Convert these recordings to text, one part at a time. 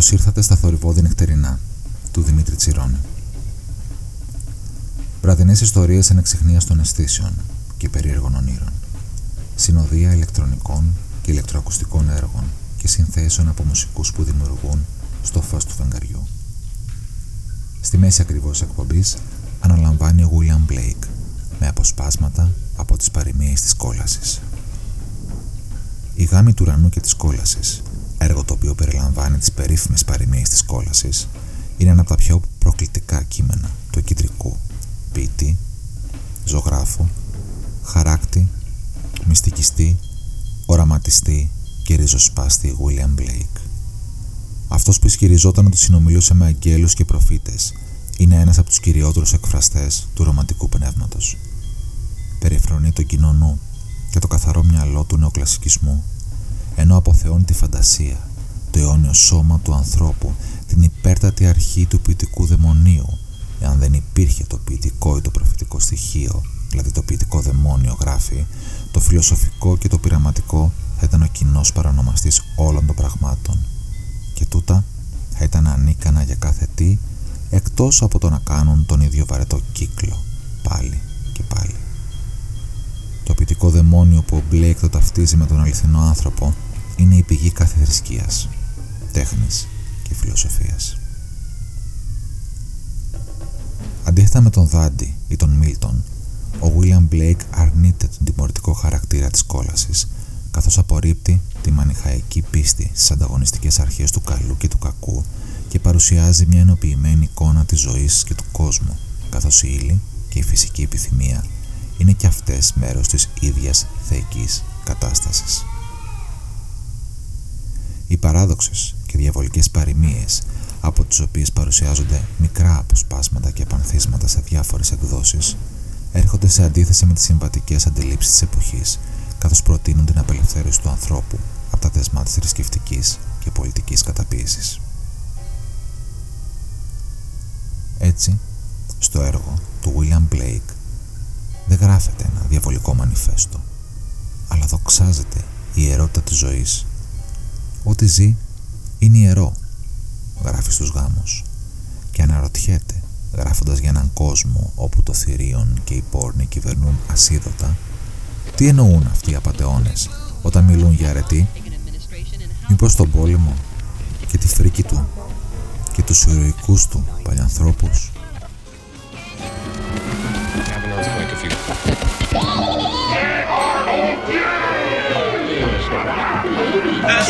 Καλώς ήρθατε στα θορυβόδη νυχτερινά του Δημήτρη Τσιρόνη. Βραδινές ιστορίες ανεξιχνίας των αισθήσεων και περίεργων ονείρων. Συνοδεία ηλεκτρονικών και ηλεκτροακουστικών έργων και συνθέσεων από μουσικούς που δημιουργούν στο φως του φεγγαριού. Στη μέση ακριβώς εκπομπής αναλαμβάνει ο William Blake με αποσπάσματα από τις παροιμίες της κόλασης. Η γάμη του ουρανού και της κόλασης έργο το οποίο περιλαμβάνει τις περίφημες παροιμίες της κόλασης, είναι ένα από τα πιο προκλητικά κείμενα του εκκεντρικού ποιητή, ζωγράφου, χαράκτη, μυστικιστή, οραματιστή και ριζοσπάστη William Blake. Αυτός που ισχυριζόταν ότι συνομιλούσε με αγγέλους και προφήτες είναι ένας από τους κυριότερους εκφραστές του ρομαντικού πνεύματος. Περιφρονεί το κοινό νου και το καθαρό μυαλό του νεοκλασικισμού ενώ αποθεώνει τη φαντασία, το αιώνιο σώμα του ανθρώπου, την υπέρτατη αρχή του ποιητικού δαιμονίου, εάν δεν υπήρχε το ποιητικό ή το προφητικό στοιχείο, δηλαδή το ποιητικό δαιμόνιο γράφει, το φιλοσοφικό και το πειραματικό θα ήταν ο κοινός παρανομαστής όλων των πραγμάτων. Και τούτα θα ήταν ανίκανα για κάθε τι, εκτός από το να κάνουν τον ίδιο βαρετό κύκλο, πάλι και πάλι. Το ποιητικό δαιμόνιο που ο Μπλέικ το ταυτίζει με τον αληθινό άνθρωπο είναι η πηγή κάθε θρησκείας, τέχνης και φιλοσοφίας. Αντίθετα με τον Δάντη ή τον Μίλτον, ο Βίλιαμ Μπλέικ αρνείται τον τιμωρητικό χαρακτήρα της κόλασης, καθώς απορρίπτει τη μανιχαϊκή πίστη στις ανταγωνιστικές αρχές του καλού και του κακού και παρουσιάζει μια ενοποιημένη εικόνα της ζωής και του κόσμου, καθώς η ύλη και η φυσική επιθυμία είναι και αυτές μέρος της ίδιας θεϊκής κατάστασης. Οι παράδοξες και διαβολικές παροιμίες από τις οποίες παρουσιάζονται μικρά αποσπάσματα και επανθίσματα σε διάφορες εκδόσεις έρχονται σε αντίθεση με τις συμβατικές αντιλήψεις της εποχής καθώς προτείνουν την απελευθέρωση του ανθρώπου από τα δεσμά της θρησκευτικής και πολιτικής καταπίεσης. Έτσι, στο έργο του William Blake δεν γράφεται ένα διαβολικό μανιφέστο, αλλά δοξάζεται η ιερότητα της ζωής. Ό,τι ζει είναι ιερό, γράφεις στους γάμους και αναρωτιέται, γράφοντας για έναν κόσμο όπου το θηρίον και οι πόρνοι κυβερνούν ασίδωτα, τι εννοούν αυτοί οι απατεώνες όταν μιλούν για αρετή, μήπως τον πόλεμο και τη φρίκη του και τους ηρωικούς του παλιανθρώπους;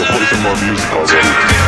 So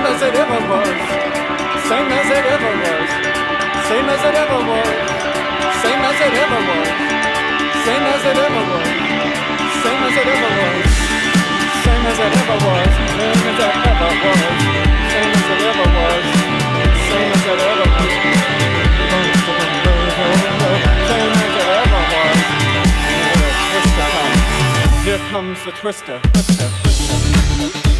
same as it ever was, same as it ever was, same as it ever was, same as it ever was, same as it ever was, same as it ever was, same as it ever was, same as it ever was, same as it ever was, same as it ever was. Here comes the twister, twister, twister.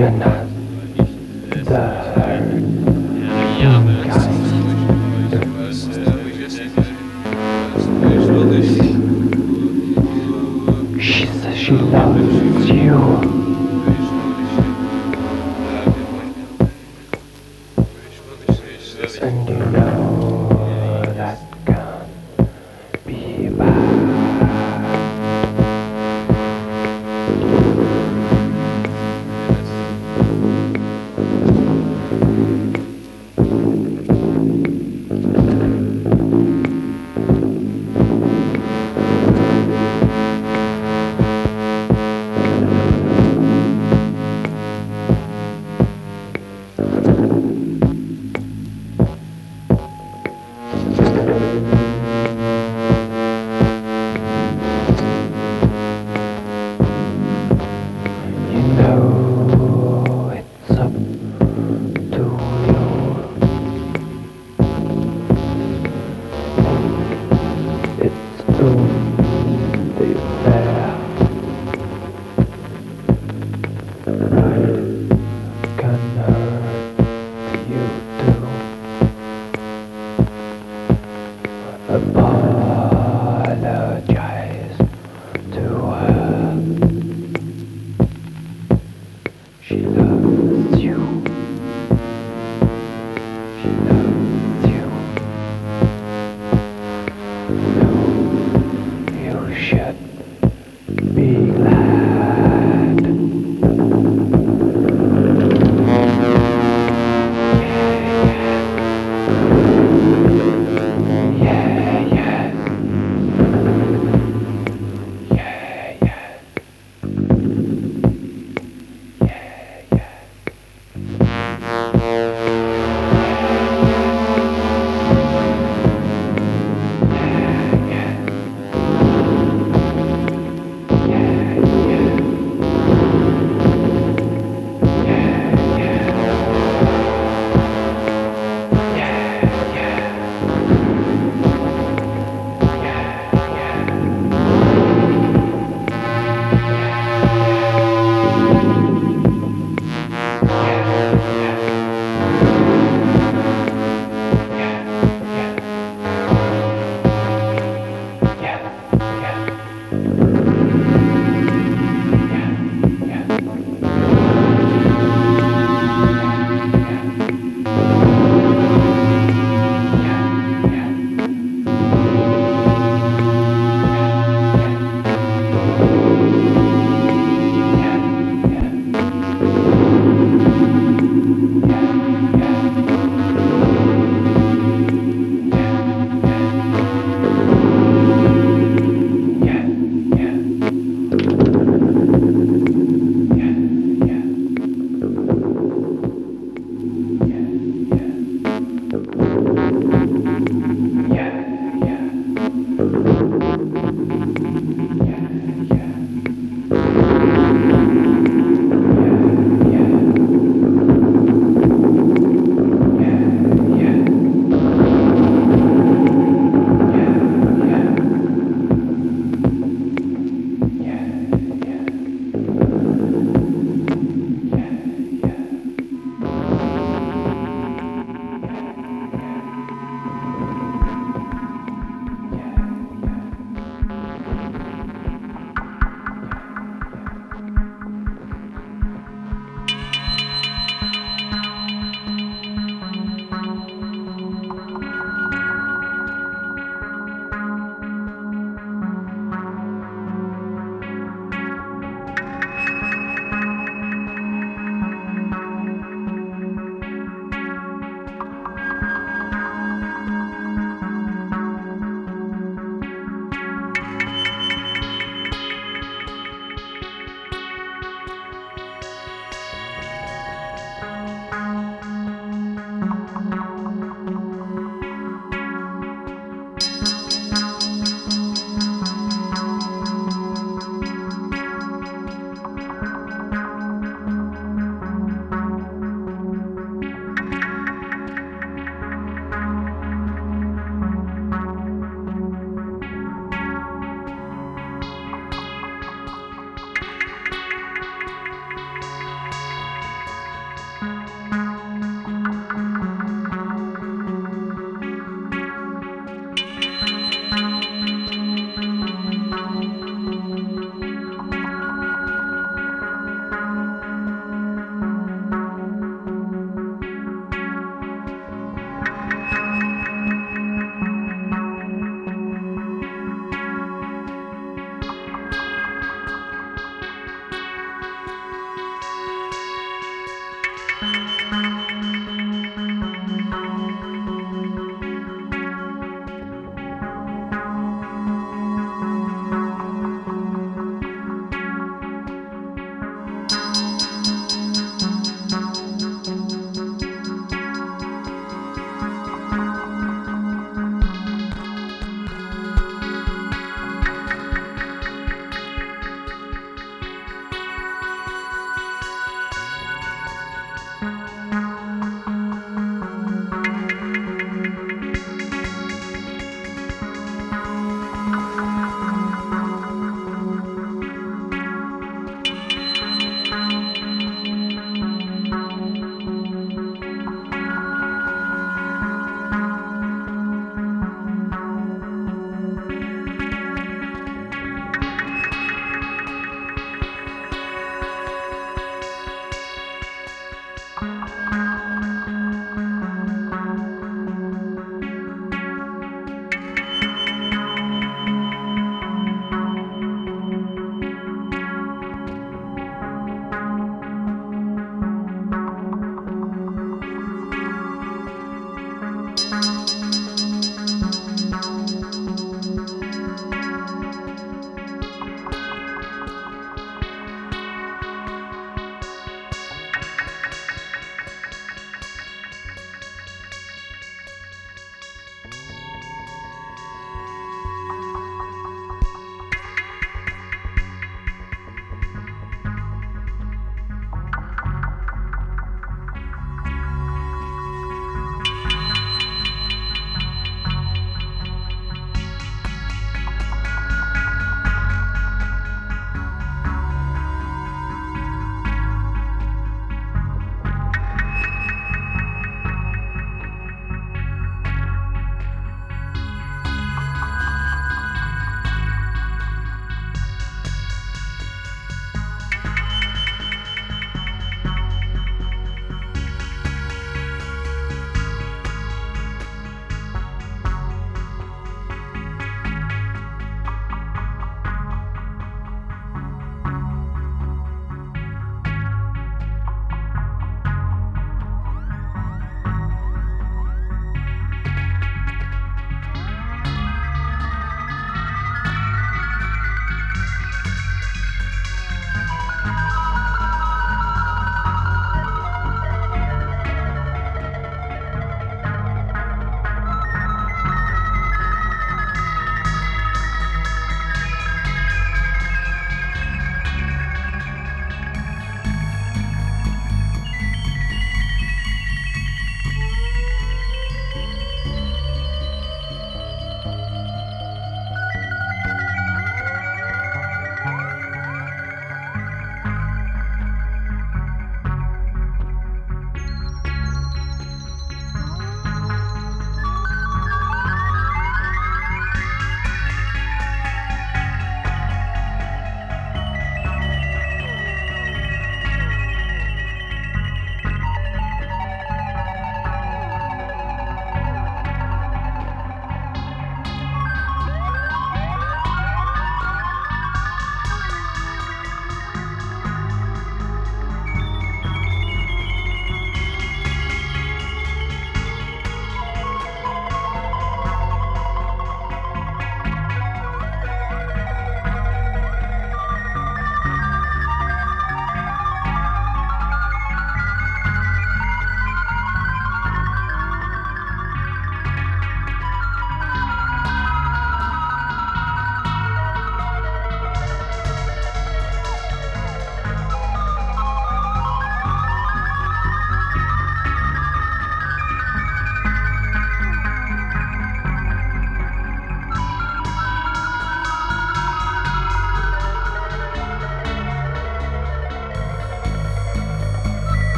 You're not above.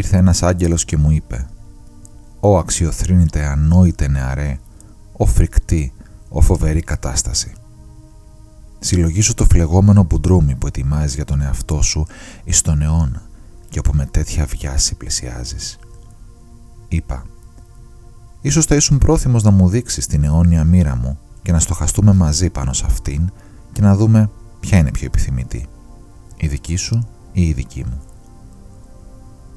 Ήρθε ένας άγγελος και μου είπε «Ω αξιοθρύνητε ανόητε νεαρέ, ο φρικτή, ο φοβερή κατάσταση». Συλλογήσου το φλεγόμενο μπουντρούμι που ετοιμάζεις για τον εαυτό σου εις τον αιώνα και όπου με τέτοια βιάση πλησιάζεις. Είπα Ίσως θα ήσουν πρόθυμος να μου δείξεις την αιώνια μοίρα μου και να στοχαστούμε μαζί πάνω σε αυτήν και να δούμε ποια είναι πιο επιθυμητή, η δική σου ή η δική μου.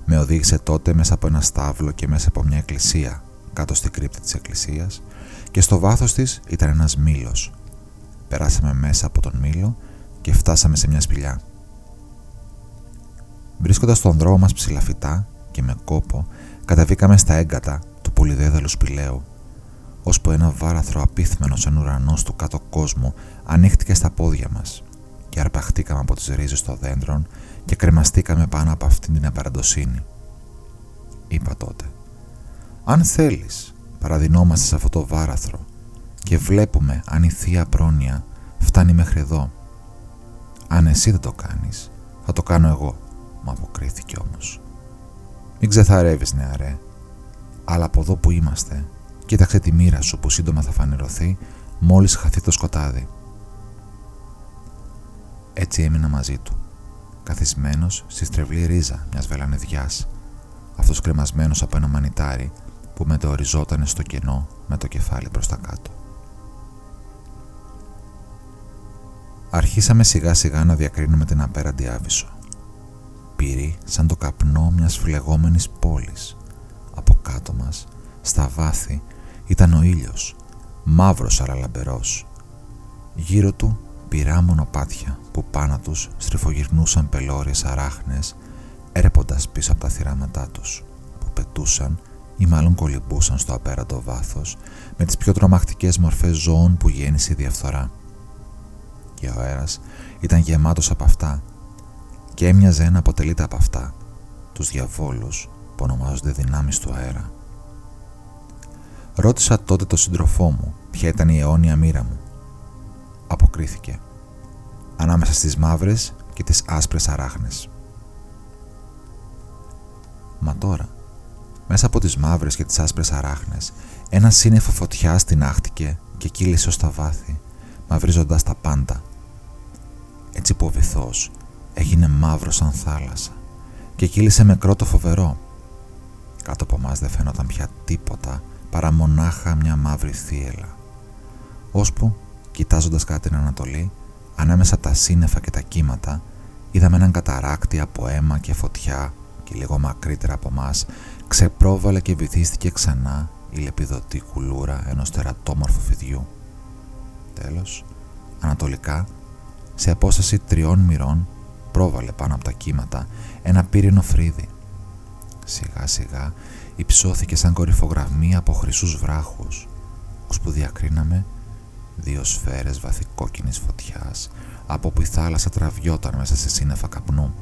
Με οδήγησε τότε μέσα από ένα στάβλο και μέσα από μια εκκλησία κάτω στη κρύπτη της εκκλησίας και στο βάθος της ήταν ένας μήλος. Περάσαμε μέσα από τον μήλο και φτάσαμε σε μια σπηλιά. Βρίσκοντας τον δρόμο μας ψηλαφιτά και με κόπο κατεβήκαμε στα έγκατα του πολυδέδαλου σπηλαίου ώσπου ένα βάραθρο απίθμενο σαν ουρανός του κάτω κόσμου ανοίχτηκε στα πόδια μας και αρπαχτήκαμε από τις ρίζες των δέντρων και κρεμαστήκαμε πάνω από αυτήν την απαραντοσύνη. Είπα τότε «Αν θέλεις, παραδεινόμαστε σε αυτό το βάραθρο και βλέπουμε αν η Θεία Πρόνοια φτάνει μέχρι εδώ. Αν εσύ δεν το κάνεις, θα το κάνω εγώ», μου αποκρίθηκε όμως. «Μην ξεθαρεύεις, νεαρέ, αλλά από εδώ που είμαστε, κοίταξε τη μοίρα σου που σύντομα θα φανερωθεί μόλις χαθεί το σκοτάδι». Έτσι έμεινα μαζί του, καθισμένος στη στρεβλή ρίζα μιας βελανεδιάς, αυτός κρεμασμένος από ένα μανιτάρι που μετεωριζόταν στο κενό με το κεφάλι προς τα κάτω. Αρχίσαμε σιγά σιγά να διακρίνουμε την απέραντη άβυσσο. Πήρη σαν το καπνό μιας φλεγόμενης πόλης. Από κάτω μας, στα βάθη, ήταν ο ήλιος, μαύρος αλλά λαμπερός. Γύρω του πυρά μονοπάτια που πάνω τους στριφογυρνούσαν πελώριες αράχνες έρεποντας πίσω από τα θυράματά τους που πετούσαν ή μάλλον κολυμπούσαν στο απέραντο βάθος με τις πιο τρομακτικές μορφές ζώων που γέννησε η διαφθορά. Και ο αέρας ήταν γεμάτος από αυτά και έμοιαζε να αποτελείται από αυτά, τους διαβόλους που ονομάζονται δυνάμεις του αέρα. Ρώτησα τότε τον σύντροφό μου ποια ήταν η αιώνια μοίρα μου. Αποκρίθηκε ανάμεσα στις μαύρες και τις άσπρες αράχνες. Μα τώρα, μέσα από τις μαύρες και τις άσπρες αράχνες, ένα σύννεφο φωτιά άχτηκε και κύλησε ως τα βάθη, μαυρίζοντας τα πάντα. Έτσι που ο βυθός έγινε μαύρος σαν θάλασσα και κύλησε με κρότο φοβερό. Κάτω από μας δεν φαίνονταν πια τίποτα παρά μονάχα μια μαύρη θύελα. Ώσπου, κοιτάζοντας κάτι την Ανατολή, ανάμεσα από τα σύννεφα και τα κύματα, είδαμε έναν καταράκτη από αίμα και φωτιά και λίγο μακρύτερα από μας ξεπρόβαλε και βυθίστηκε ξανά η λεπιδωτή κουλούρα ενός τερατόμορφου φιδιού. Τέλος, ανατολικά, σε απόσταση τριών μοιρών, πρόβαλε πάνω από τα κύματα ένα πύρινο φρύδι. Σιγά σιγά υψώθηκε σαν κορυφογραμμή από χρυσούς βράχους, που διακρίναμε δύο σφαίρες βαθικόκκινης φωτιάς από που η θάλασσα τραβιόταν μέσα σε σύννεφα καπνού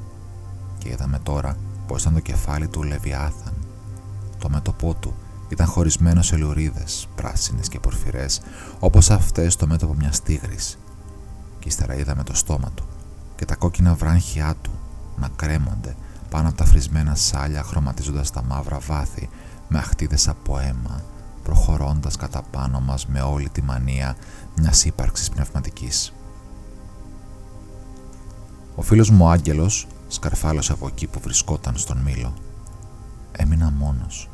και είδαμε τώρα πως ήταν το κεφάλι του Λεβιάθαν. Το μέτωπό του ήταν χωρισμένο σε λουρίδες, πράσινες και πορφυρές, όπως αυτές το μέτωπο μιας τίγρης. Και ύστερα είδαμε το στόμα του και τα κόκκινα βράχια του να κρέμονται πάνω από τα φρισμένα σάλια χρωματίζοντας τα μαύρα βάθη με αχτίδες από αίμα, προχωρώντας κατά πάνω μας με όλη τη μανία μιας ύπαρξης πνευματικής. Ο φίλος μου ο Άγγελος σκαρφάλωσε από εκεί που βρισκόταν στον μήλο. Έμεινα μόνος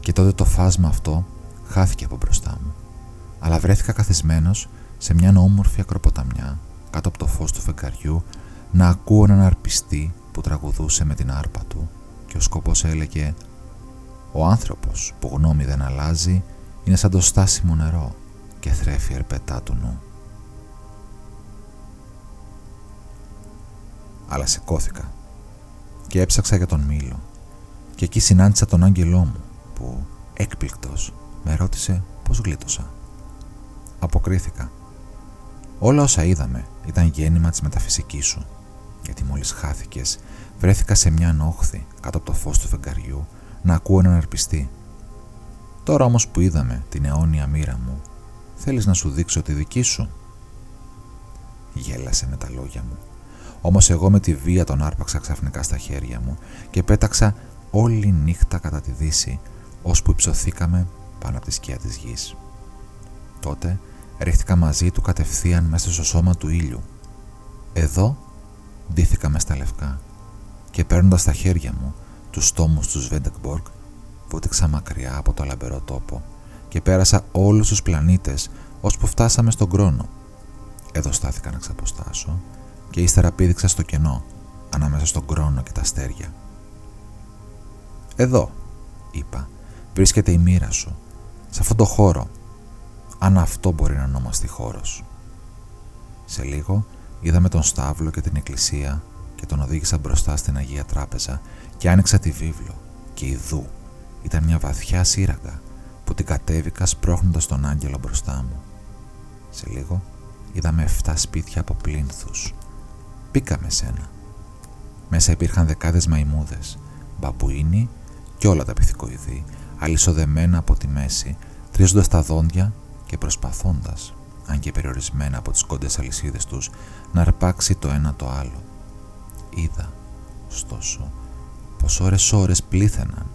και τότε το φάσμα αυτό χάθηκε από μπροστά μου αλλά βρέθηκα καθισμένος σε μια όμορφη ακροποταμιά κάτω από το φως του φεγγαριού να ακούω έναν αρπιστή που τραγουδούσε με την άρπα του και ο σκοπός έλεγε «Ο άνθρωπος που γνώμη δεν αλλάζει είναι σαν το στάσιμο νερό και θρέφει ερπετά του νου». αλλά σηκώθηκα και έψαξα για τον Μήλο και εκεί συνάντησα τον άγγελό μου που έκπληκτος με ρώτησε πως γλίτωσα. Αποκρίθηκα. Όλα όσα είδαμε ήταν γέννημα της μεταφυσικής σου γιατί μόλις χάθηκες βρέθηκα σε μια όχθη κάτω από το φως του φεγγαριού να ακούω έναν αρπιστή. Τώρα όμως που είδαμε την αιώνια μοίρα μου θέλεις να σου δείξω τη δική σου; Γέλασε με τα λόγια μου όμως εγώ με τη βία τον άρπαξα ξαφνικά στα χέρια μου και πέταξα όλη νύχτα κατά τη δύση, ώσπου υψωθήκαμε πάνω από τη σκιά της γης. Τότε ρίχτηκα μαζί του κατευθείαν μέσα στο σώμα του ήλιου. Εδώ ντύθηκα με στα λευκά και παίρνοντας στα χέρια μου τους τόμους του Σβέντεκμπορκ βούτυξα μακριά από το λαμπερό τόπο και πέρασα όλους τους πλανήτες ώσπου φτάσαμε στον κρόνο. Εδώ στάθηκα να ξαποστάσω και ύστερα πήδηξα στο κενό ανάμεσα στον κρόνο και τα αστέρια. Εδώ, είπα, βρίσκεται η μοίρα σου, σε αυτόν το χώρο, αν αυτό μπορεί να ονομαστεί χώρος. Σε λίγο είδαμε τον Στάβλο και την εκκλησία και τον οδήγησα μπροστά στην Αγία Τράπεζα και άνοιξα τη βίβλο και ειδού ήταν μια βαθιά σύραγγα που την κατέβηκα σπρώχνοντας τον άγγελο μπροστά μου. Σε λίγο είδαμε 7 σπίτια από πλήνθους. Πήκαμε σένα. Μέσα υπήρχαν δεκάδες μαϊμούδες, μπαμπουίνοι και όλα τα πυθικοειδή, αλυσοδεμένα από τη μέση, τρίζοντας τα δόντια και προσπαθώντας, αν και περιορισμένα από τις κόντες αλυσίδες τους, να αρπάξει το ένα το άλλο. Είδα, ωστόσο, πως ώρες ώρες πλήθαιναν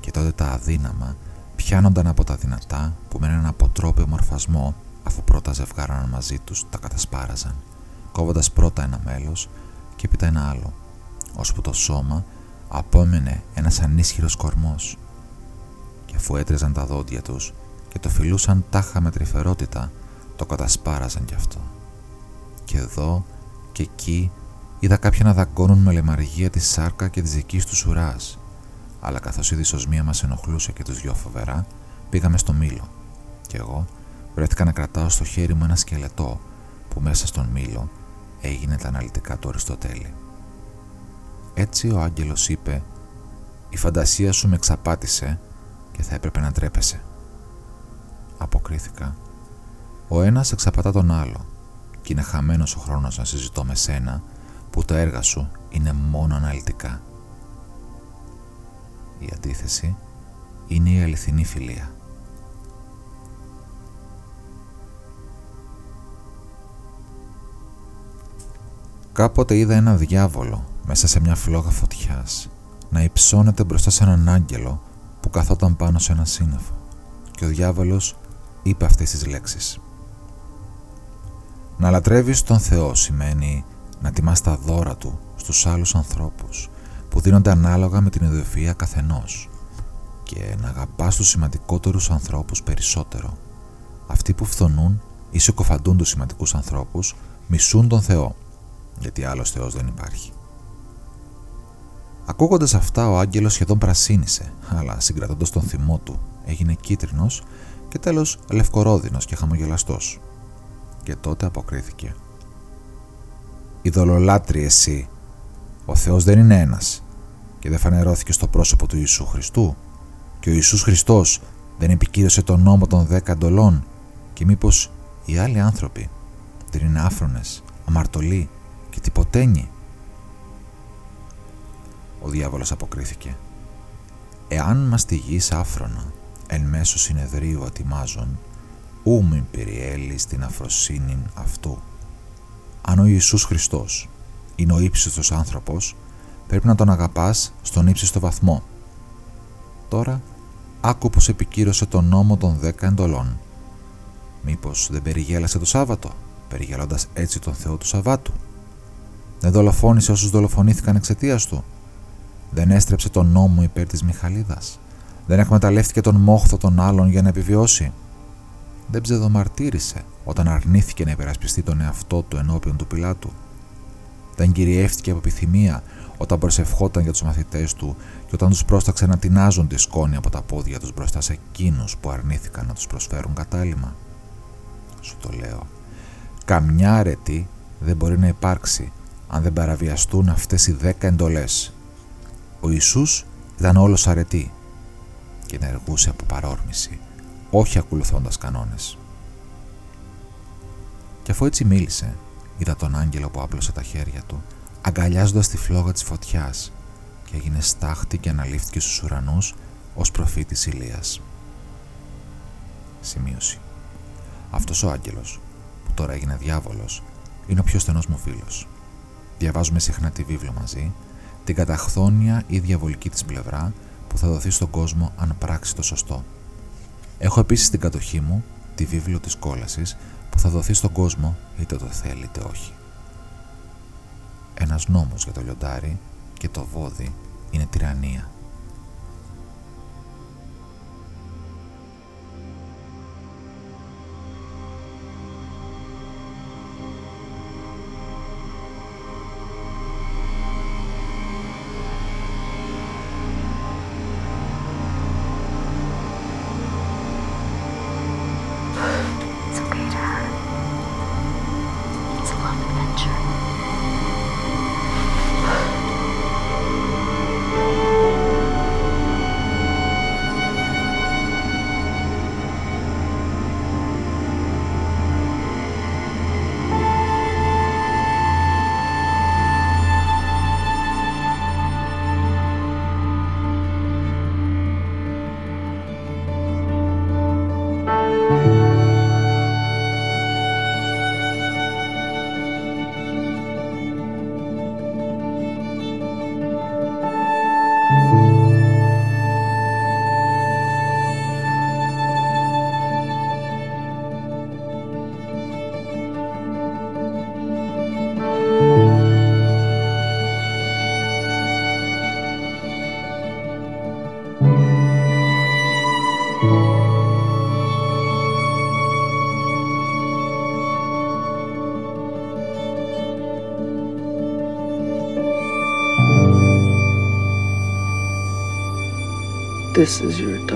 και τότε τα αδύναμα πιάνονταν από τα δυνατά που με έναν αποτρόπαιο μορφασμό αφού πρώτα ζευγάραναν μαζί τους τα κατασπάραζαν, κόβοντας πρώτα ένα μέλος και έπειτα ένα άλλο, ώσπου το σώμα απόμενε ένας ανίσχυρος κορμός και αφού έτρεζαν τα δόντια τους και το φιλούσαν τάχα με τρυφερότητα, το κατασπάραζαν κι αυτό. Και εδώ και εκεί είδα κάποια να δαγκώνουν με λεμαργία τη σάρκα και της δικής τους ουράς. Αλλά καθώς η δυσοσμία μας ενοχλούσε και τους δυο φοβερά, πήγαμε στο μήλο. Και εγώ βρέθηκα να κρατάω στο χέρι μου ένα σκελετό που μέσα στον μήλο έγινε τα αναλυτικά του Αριστοτέλη. Έτσι ο άγγελος είπε «Η φαντασία σου με εξαπάτησε και θα έπρεπε να τρέπεσαι». Αποκρίθηκα «Ο ένας εξαπατά τον άλλο και είναι χαμένος ο χρόνος να συζητώ με σένα που τα έργα σου είναι μόνο αναλυτικά». Η αντίθεση είναι η αληθινή φιλία. Κάποτε είδα ένα διάβολο μέσα σε μια φλόγα φωτιάς να υψώνεται μπροστά σε έναν άγγελο που καθόταν πάνω σε ένα σύννεφο και ο διάβολος είπε αυτές τις λέξεις. Να λατρεύεις τον Θεό σημαίνει να τιμάς τα δώρα Του στους άλλους ανθρώπους που δίνονται ανάλογα με την ιδιοφυΐα καθενός και να αγαπάς τους σημαντικότερους ανθρώπους περισσότερο. Αυτοί που φθονούν ή συκοφαντούν τους σημαντικούς ανθρώπους μισούν τον Θεό γιατί άλλος Θεός δεν υπάρχει. Ακούγοντας αυτά ο άγγελος σχεδόν πρασίνησε, αλλά συγκρατώντας τον θυμό του έγινε κίτρινος και τέλος λευκορόδινος και χαμογελαστός. Και τότε αποκρίθηκε. «Ιδωλολάτρη εσύ, ο Θεός δεν είναι ένας και δεν φανερώθηκε στο πρόσωπο του Ιησού Χριστού και ο Ιησούς Χριστός δεν επικύρωσε τον νόμο των δέκα εντολών και μήπως οι άλλοι άνθρωποι δεν είναι άφρονες, αμαρτωλοί και τυποτένιοι ο διάβολος αποκρίθηκε. «Εάν μαστιγείς άφρονα εν μέσω συνεδρίου ατιμάζων, ου μην περιέλεις την αφροσύνην αυτού. Αν ο Ιησούς Χριστός είναι ο ύψιστος άνθρωπος, πρέπει να τον αγαπάς στον ύψιστο βαθμό. Τώρα, άκου πως επικύρωσε τον νόμο των δέκα εντολών. Μήπως δεν περιγέλασε το Σάββατο, περιγελώντας έτσι τον Θεό του Σαββάτου; Δεν δολοφόνησε όσους δολοφονήθηκαν εξαιτίας του; Δεν έστρεψε τον νόμο υπέρ της Μιχαλίδας; Δεν εκμεταλλεύτηκε τον μόχθο των άλλων για να επιβιώσει; Δεν ψεδομαρτύρησε όταν αρνήθηκε να υπερασπιστεί τον εαυτό του ενώπιον του Πιλάτου; Δεν κυριεύτηκε από επιθυμία όταν προσευχόταν για τους μαθητές του και όταν τους πρόσταξε να τεινάζουν τη σκόνη από τα πόδια τους μπροστά σε εκείνους που αρνήθηκαν να τους προσφέρουν κατάλημα. Σου το λέω. Καμιά αρετή δεν μπορεί να υπάρξει αν δεν παραβιαστούν αυτές οι δέκα εντολές ο Ιησούς ήταν όλος αρετή και ενεργούσε από παρόρμηση, όχι ακολουθώντας κανόνες. Και αφού έτσι μίλησε, είδα τον άγγελο που άπλωσε τα χέρια του, Αγκαλιάζοντας τη φλόγα της φωτιάς και έγινε στάχτη και αναλήφθηκε στους ουρανούς ως προφήτης Ηλίας. Σημείωση. Αυτός ο άγγελος, που τώρα έγινε διάβολος, είναι ο πιο στενός μου φίλος. Διαβάζουμε συχνά τη βίβλο μαζί, την καταχθόνια ή διαβολική της πλευρά που θα δοθεί στον κόσμο αν πράξει το σωστό. Έχω επίσης στην κατοχή μου τη βίβλο της κόλασης, που θα δοθεί στον κόσμο είτε το θέλει είτε όχι. Ένας νόμος για το λιοντάρι και το βόδι είναι τυραννία. This is your time.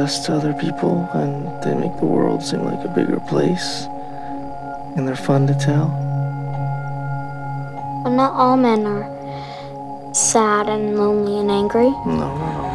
Us to other people and they make the world seem like a bigger place. And they're fun to tell. But not all men are sad and lonely and angry. No, no, no.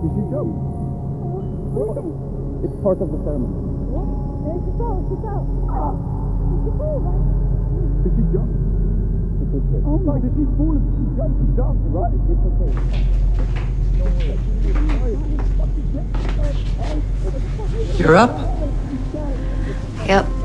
You should go. It's part of the ceremony. What? No, she fell. She fell. Did she fall? Right? Did she jump? It's okay. Oh my! Did she fall? Did she jump? She jumped, right? It's, it's okay. You're up. Yep.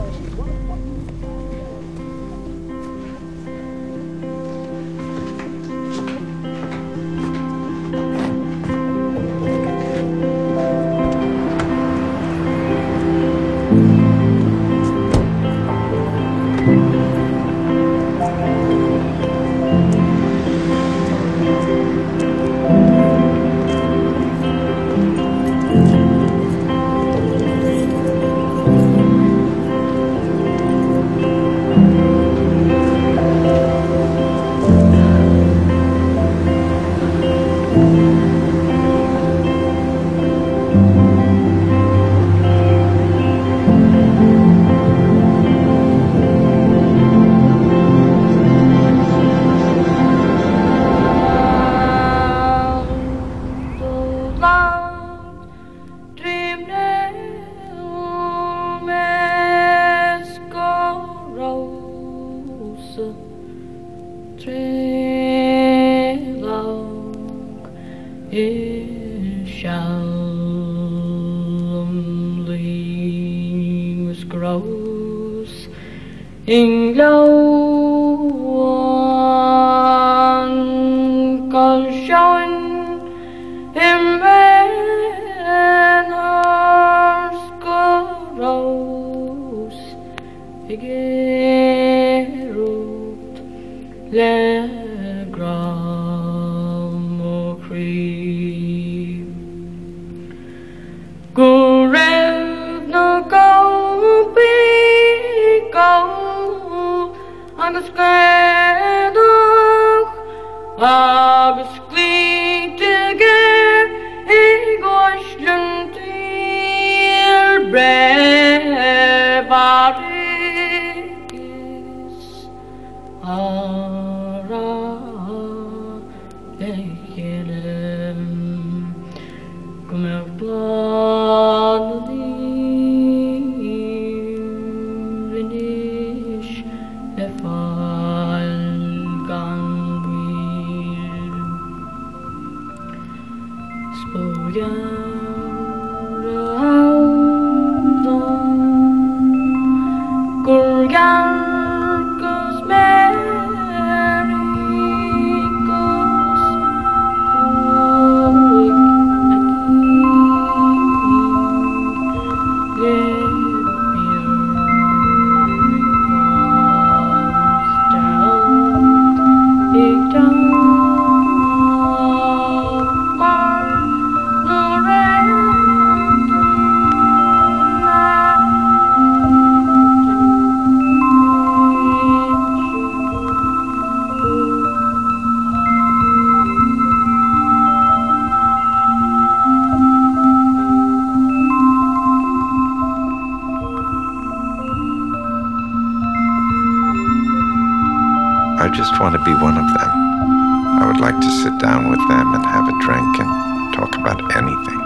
Down with them and have a drink and talk about anything.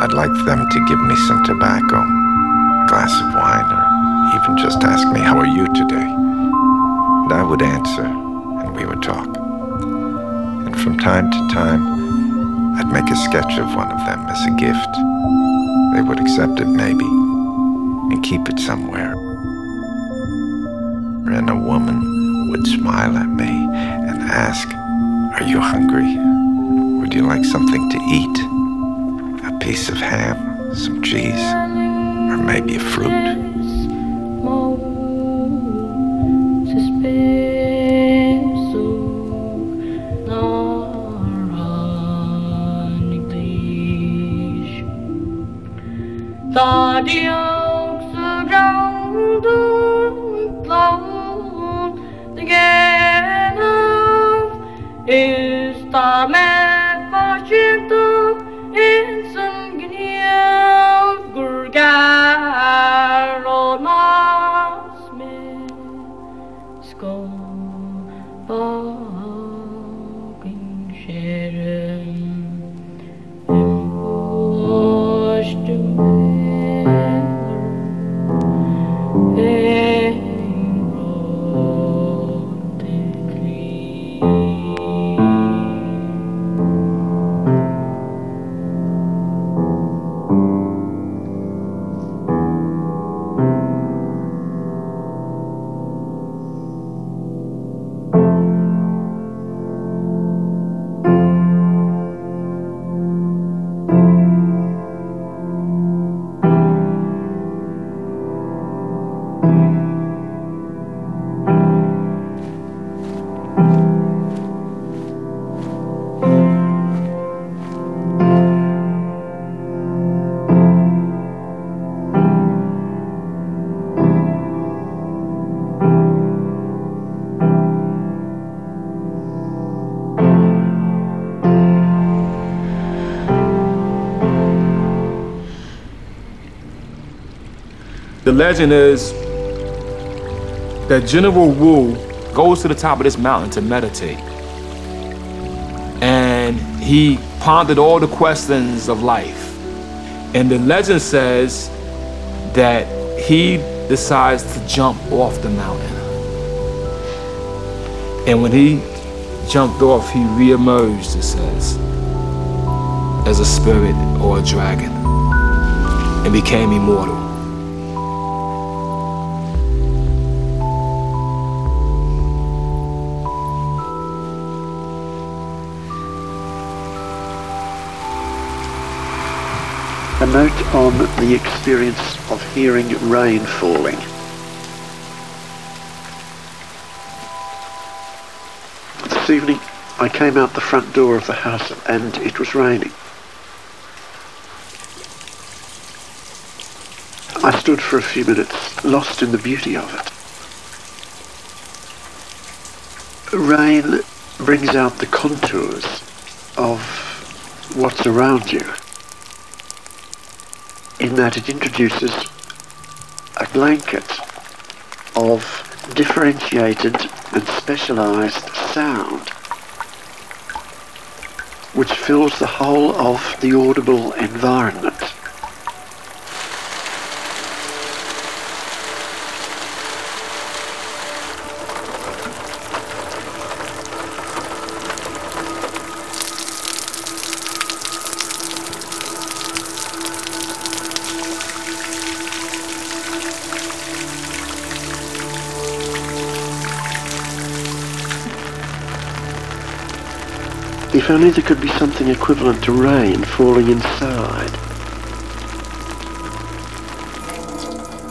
I'd like them to give me some tobacco, a glass of wine, or even just ask me, How are you today? And I would answer, and we would talk. And from time to time, I'd make a sketch of one of them as a gift. They would accept it, maybe, and keep it somewhere. And a woman would smile at me and ask, Are you hungry? Would you like something to eat? A piece of ham, some cheese, or maybe a fruit? Legend is that General Wu goes to the top of this mountain to meditate. And he pondered all the questions of life. And the legend says that he decides to jump off the mountain. And when he jumped off, he reemerged, it says, as a spirit or a dragon and became immortal. On the experience of hearing rain falling. This evening I came out the front door of the house and it was raining. I stood for a few minutes, lost in the beauty of it. Rain brings out the contours of what's around you in that it introduces a blanket of differentiated and specialized sound which fills the whole of the audible environment. Only there could be something equivalent to rain falling inside.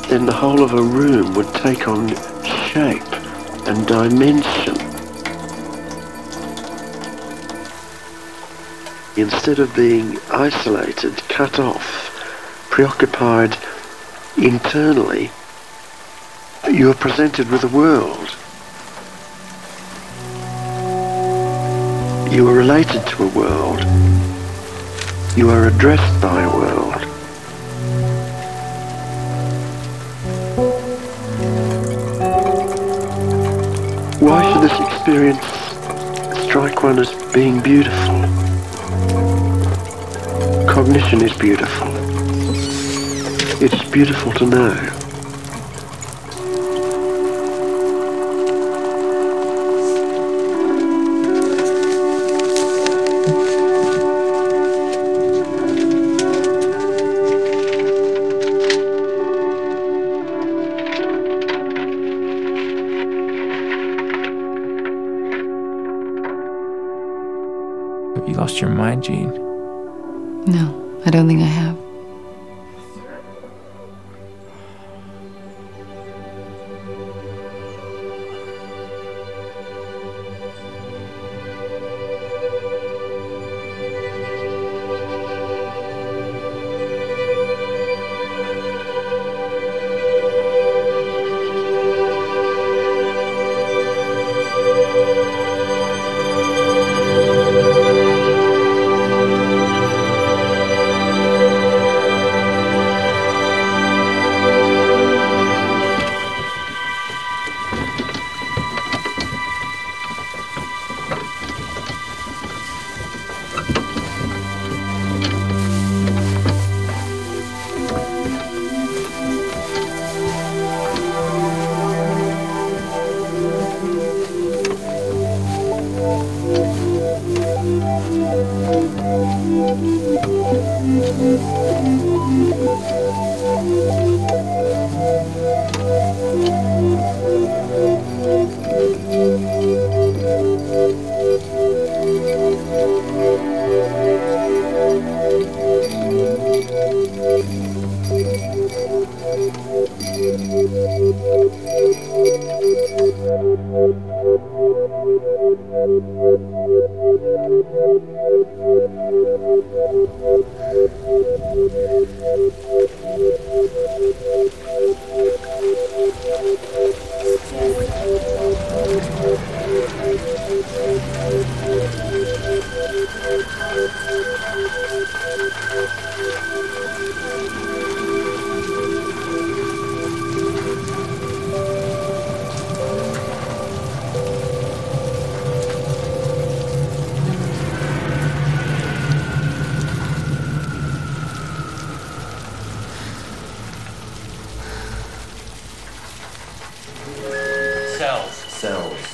Then the whole of a room would take on shape and dimension. Instead of being isolated, cut off, preoccupied internally, you are presented with a world. You are related to a world. You are addressed by a world. Why should this experience strike one as being beautiful? Cognition is beautiful. It's beautiful to know.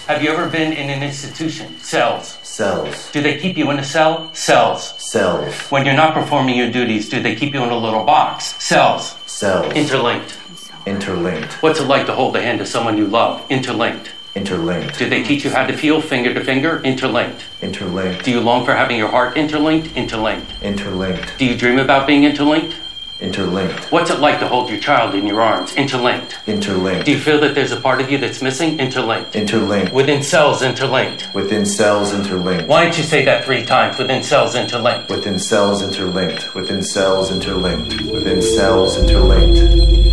Have you ever been in an institution? Cells. Cells. Do they keep you in a cell? Cells. Cells. When you're not performing your duties, do they keep you in a little box? Cells. Cells. Interlinked. Interlinked. What's it like to hold the hand of someone you love? Interlinked. Interlinked. Do they teach you how to feel finger to finger? Interlinked. Interlinked. Do you long for having your heart interlinked? Interlinked. Interlinked. Do you dream about being interlinked? Interlinked. What's it like to hold your child in your arms? Interlinked. Interlinked. Do you feel that there's a part of you that's missing? Interlinked. Interlinked. Within cells, interlinked. Within cells interlinked. Why don't you say that three times? Within cells, interlinked. Within cells interlinked. Within cells interlinked. Within cells interlinked.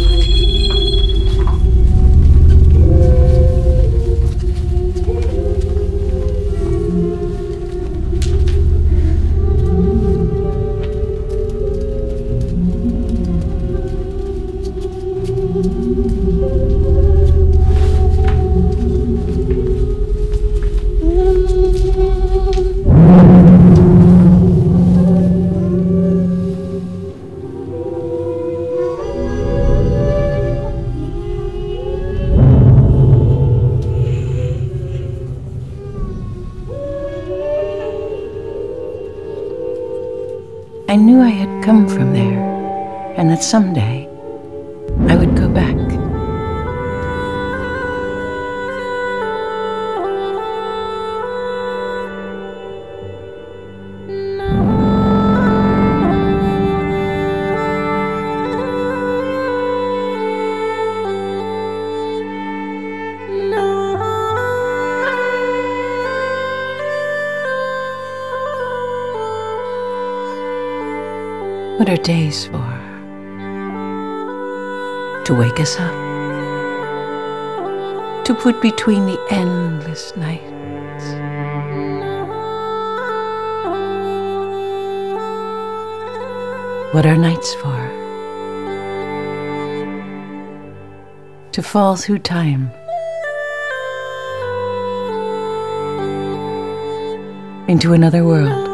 Someday I would go back. What are days for? To wake us up? To put between the endless nights? What are nights for? To fall through time. Into another world.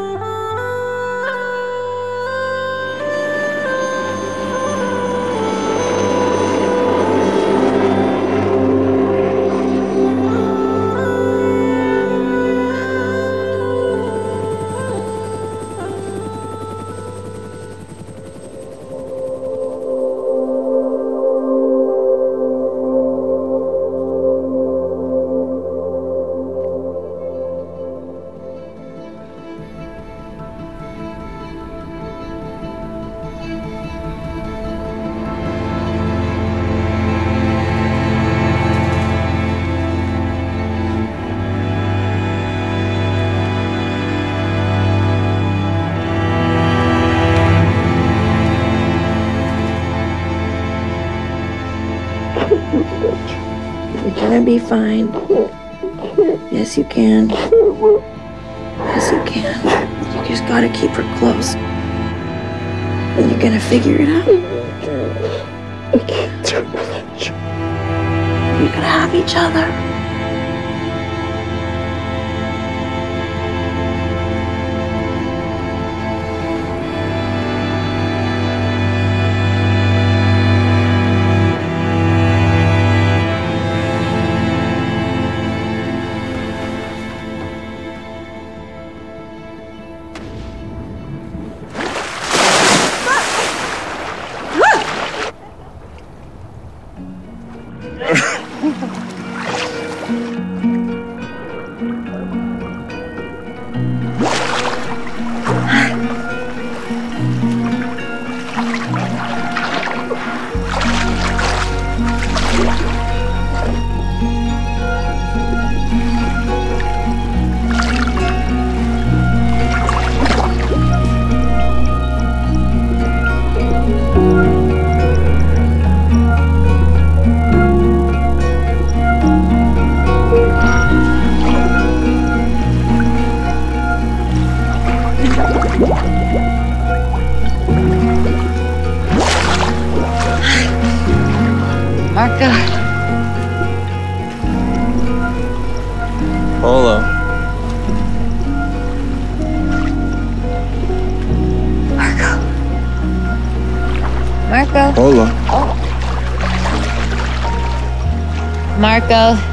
go.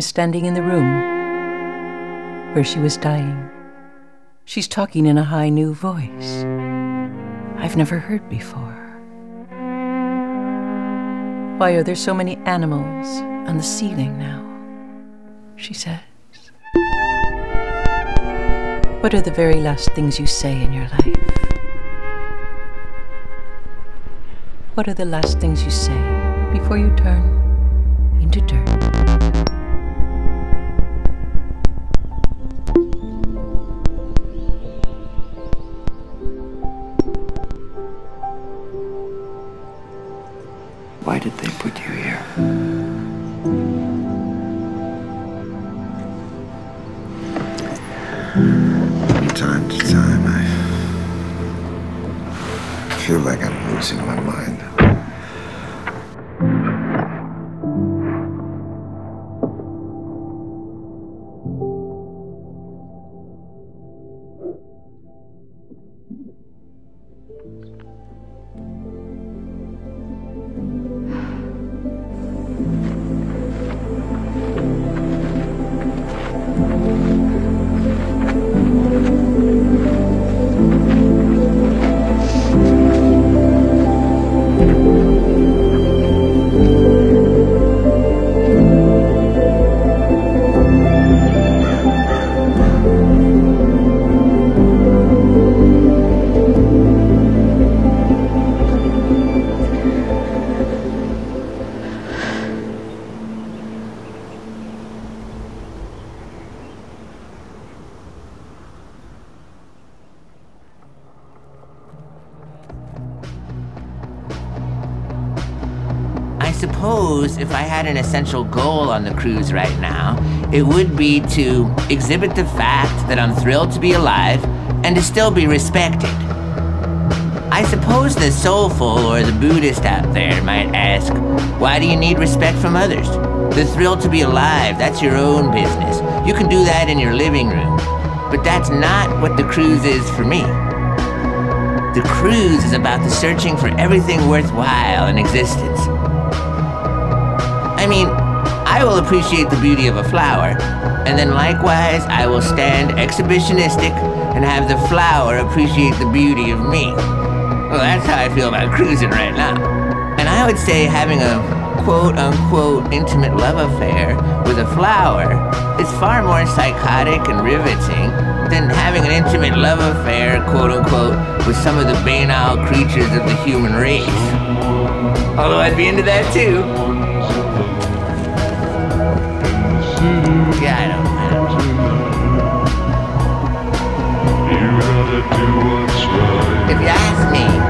Standing in the room where she was dying. She's talking in a high new voice I've never heard before. Why are there so many animals on the ceiling now? She says. What are the very last things you say in your life? What are the last things you say before you turn into dirt? If I had an essential goal on the cruise right now, it would be to exhibit the fact that I'm thrilled to be alive and to still be respected. I suppose the soulful or the Buddhist out there might ask, why do you need respect from others? The thrill to be alive, that's your own business. You can do that in your living room. But that's not what the cruise is for me. The cruise is about the searching for everything worthwhile in existence. I mean, I will appreciate the beauty of a flower, and then likewise I will stand exhibitionistic and have the flower appreciate the beauty of me. Well, that's how I feel about cruising right now. And I would say having a quote unquote intimate love affair with a flower is far more psychotic and riveting than having an intimate love affair, quote unquote, with some of the banal creatures of the human race. Although I'd be into that too. If you ask me,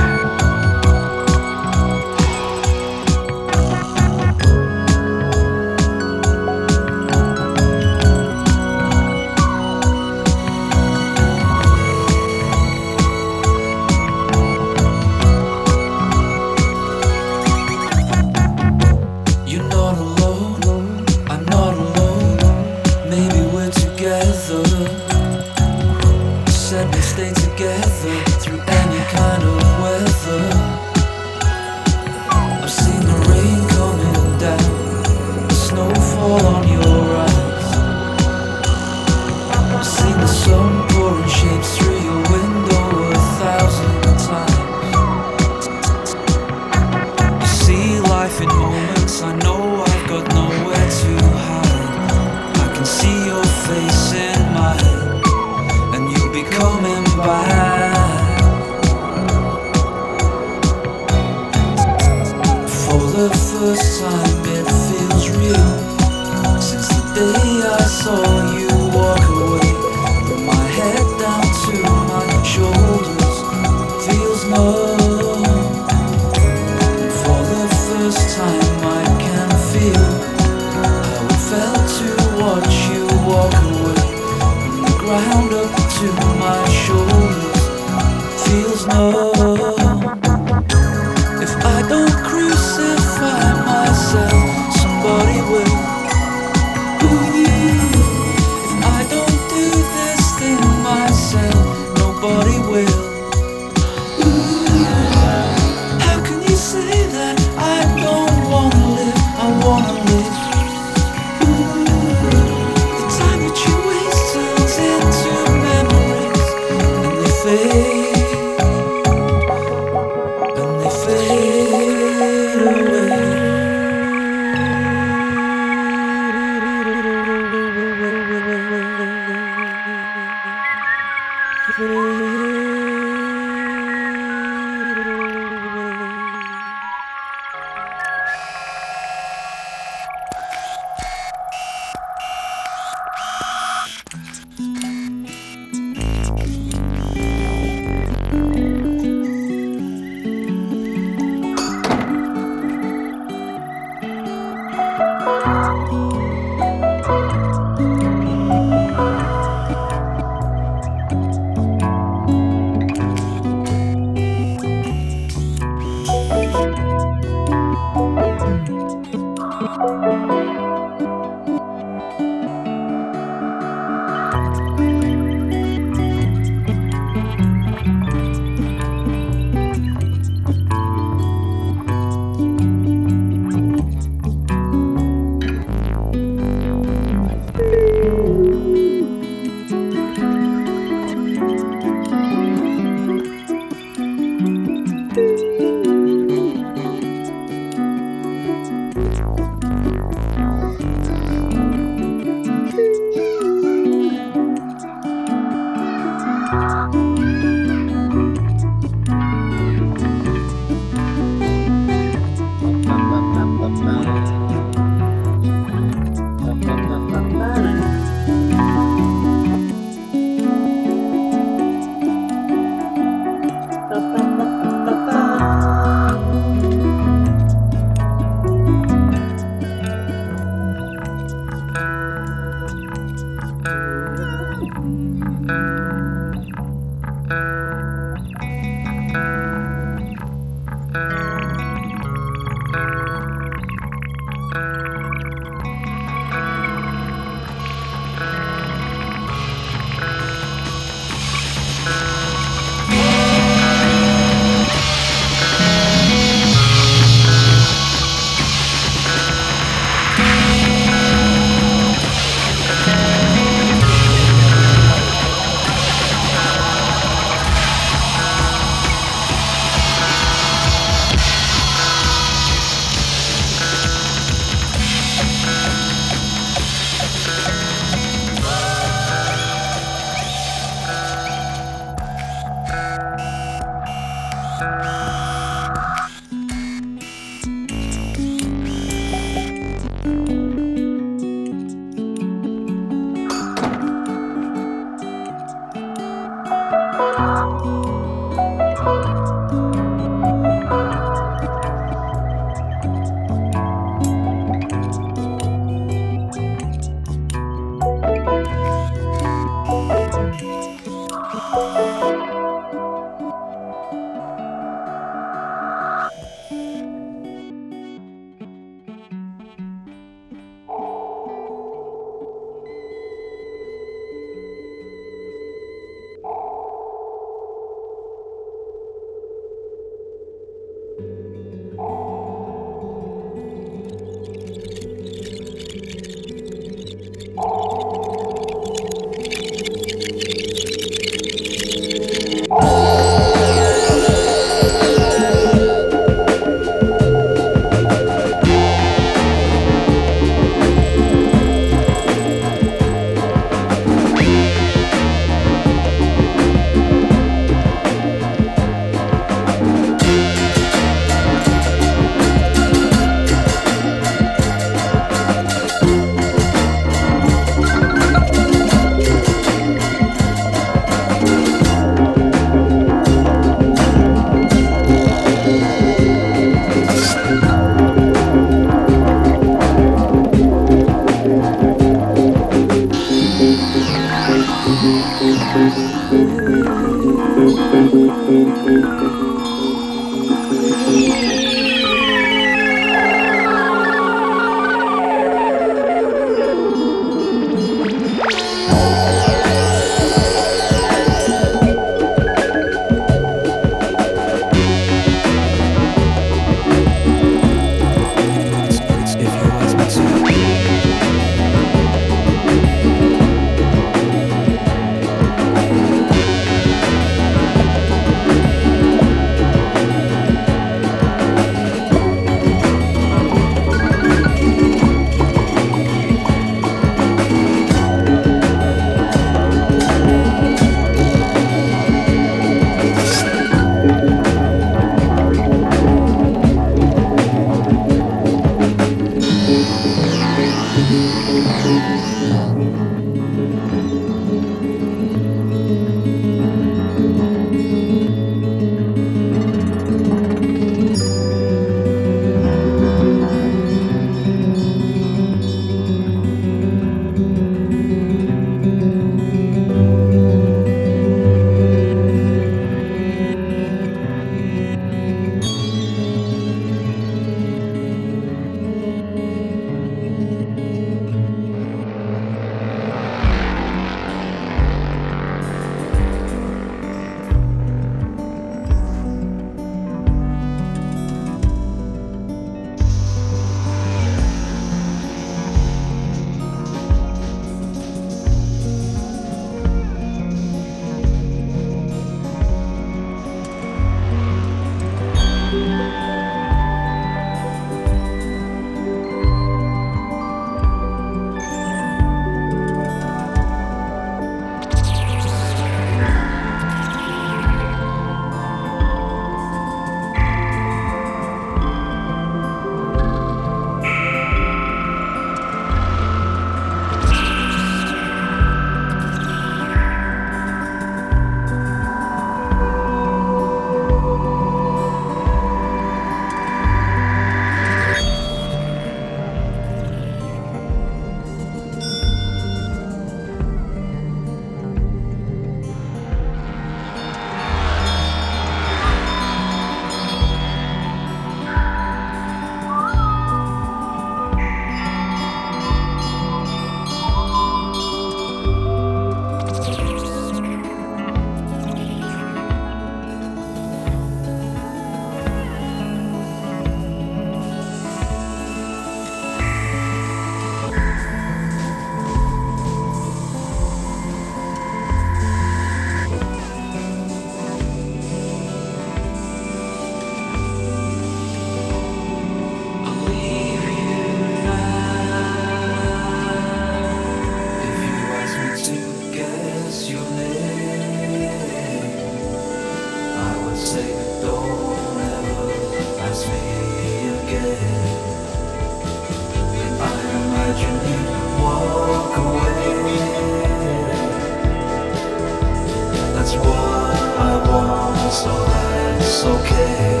okay.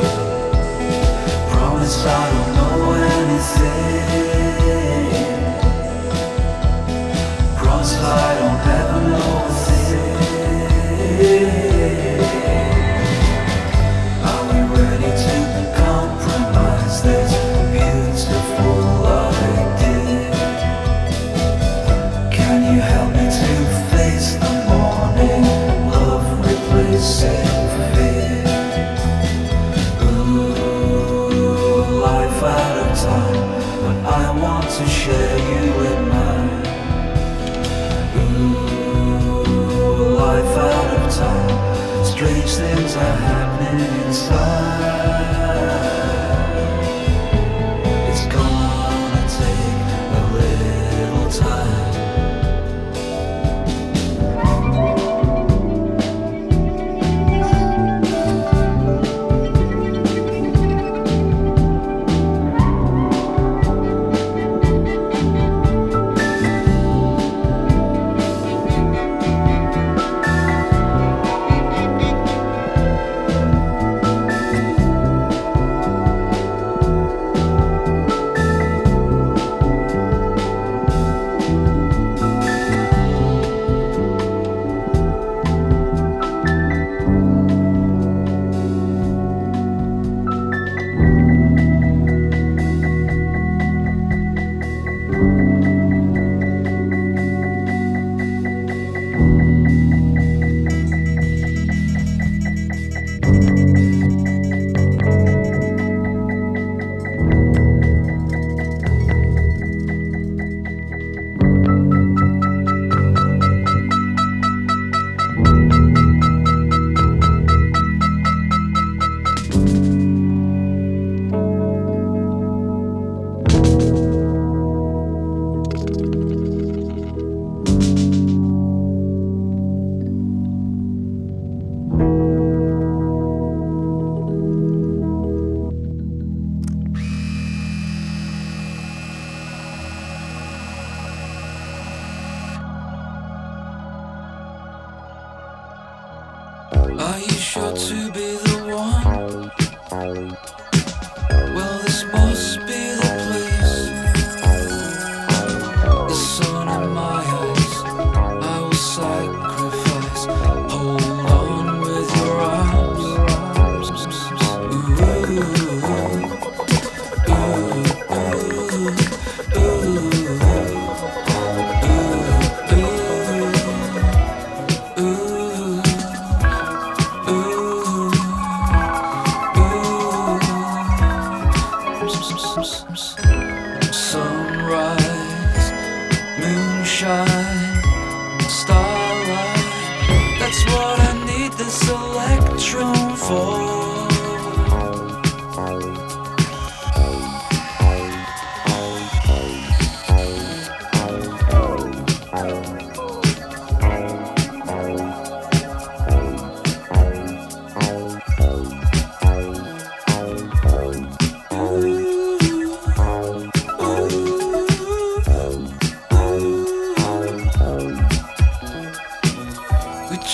Promise I don't know anything.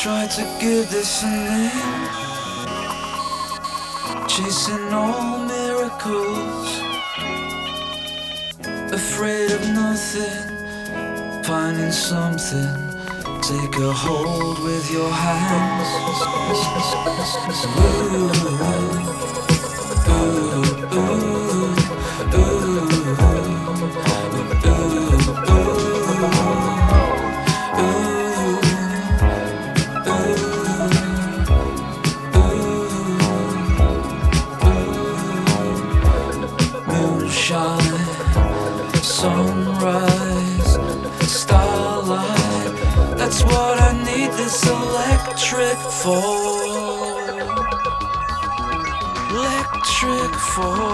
tried to give this a name. Chasing all miracles. Afraid of nothing. Finding something. Take a hold with your hands. Ooh. for